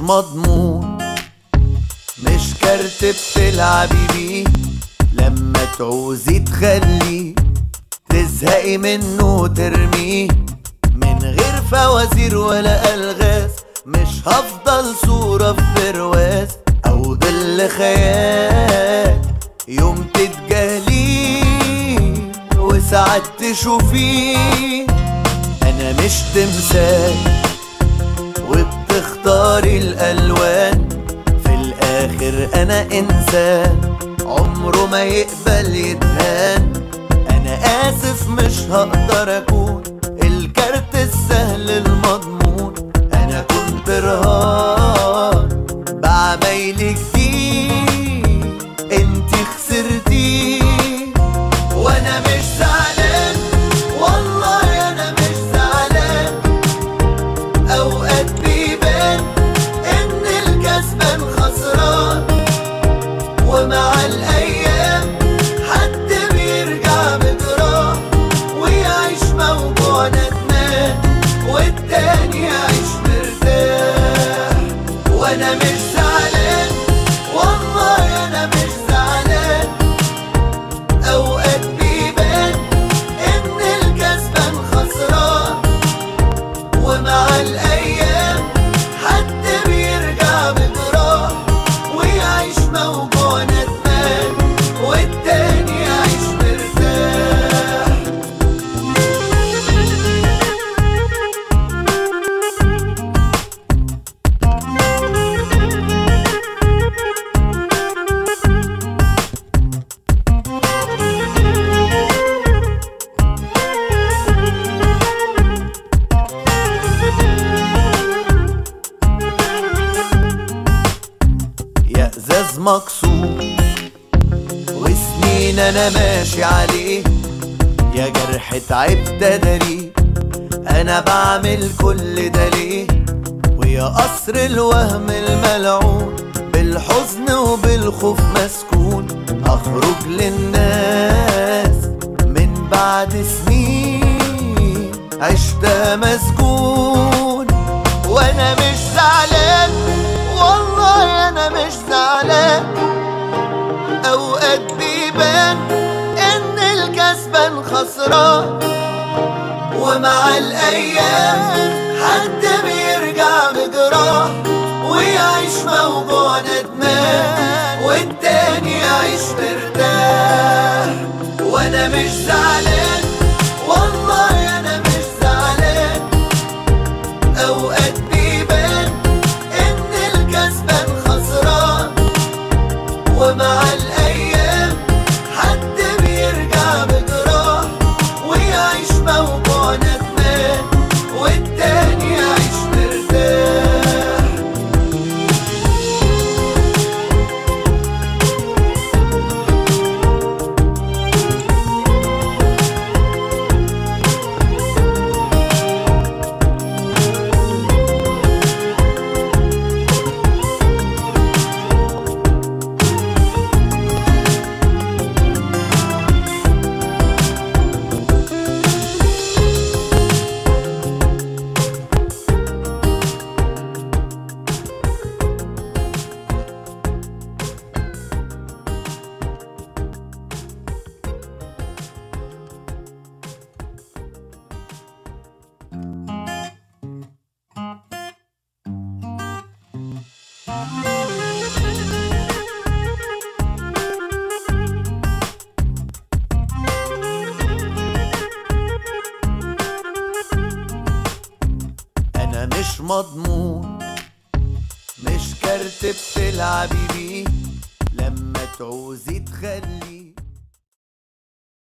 مش مضمون. مش كارت بتلعبي بيه لما تعوزي تخليه. تزهقي منه وترميه. من غير فوازير ولا ألغاز مش هفضل صورة في برواز. أو ظل خيال يوم تتجاهليه وساعات تشوفيه. أنا مش تمثال وبتختاري الألوان. في الآخر أنا إنسان عمره ما يقبل يتهان. أنا آسف مش هقدر أكون الكارت السهل المضمون. أنا كنت رهان بعمايلك دي انتي خسرتي وأنا مش زعلان ومع ازاز مكسور وسنين أنا ماشي عليه. يا جرح تعبت اداري أنا بعمل كل ده ليه؟ ويا قصر الوهم الملعون. بالحزن وبالخوف مسكون. اخرج للناس من بعد سنين. عشت مسجون. وأنا مش زعلان. والله أنا مش زعلان. أوقات بيبان إن الكسبان خسران ومع الأيام حد بيرجع بجراح ويعيش موجوع ندمان. والتاني يعيش مرتاح. وأنا مش زعلان. ومع مضمون. مش كارت بتلعبي بيه. لما تعوزي تخليه